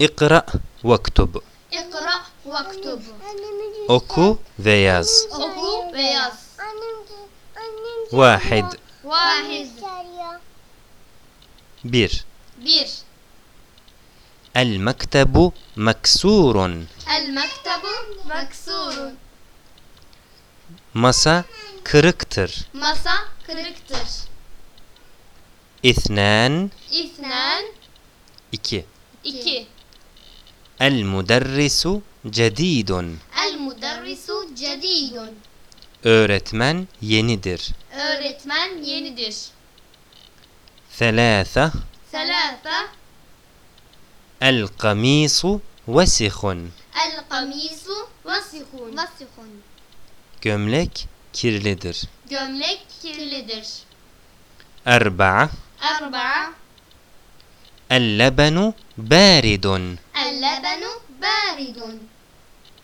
اقرأ واكتب. اقرأ واكتب. oku ve yaz oku ve yaz واحد. واحد. bir. bir. المكتب مكسور. المكتب مكسور. masa kırıktır masa kırıktır اثنان. اثنان. 2 2 المدرس جديد. المدرس جديد. öğretmen yenidir öğretmen yenidir ثلاثة. ثلاثة. القميص وسخ. القميص وسخ. وسخ. gömlek kirlidir gömlek kirlidir أربعة. أربعة. اللبن بارد. Ellebenu baridun.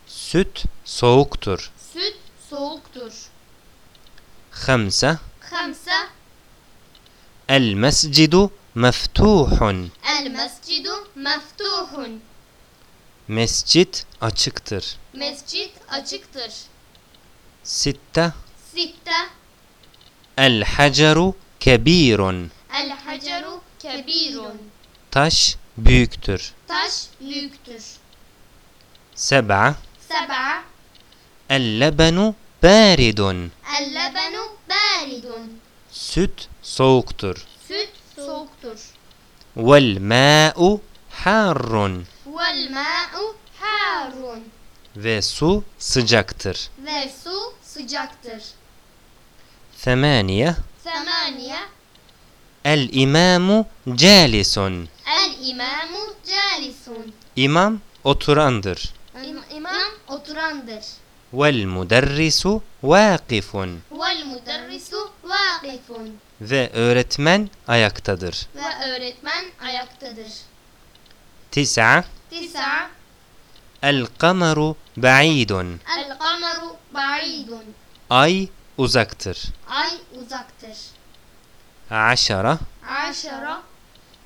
Süt soğuktur. Süt soğuktur. Hamse. Hamse. El mescidu meftuhun. El mescidu meftuhun. Mescit açıktır. Mescit açıktır. Sitte. Sitte. El haceru kebirun. El haceru kebirun. Taş büyüktür. Taş büyüktür سبعة Seba اللبن بارد El-lebenu baridun Süt soğuktur. Süt soğuktur والماء حار Vel-ma'u harun ve su sıcaktır. Ve su sıcaktır ثمانية Semaniye الإمام جالس El-imamu calisun İmam oturandır. İm- İmam oturandır والمدرس واقف Vel-muderrisu vakifun ve öğretmen ayaktadır. Ve öğretmen ayaktadır تسعة Tisa القمر بعيد El-kameru ba'idun Ay uzaktır. Ay uzaktır عشرة Aşara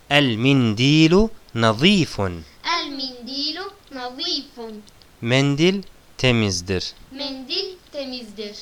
El mindilu nazifun. El mindilu nazifun. Mendil temizdir. Mendil temizdir.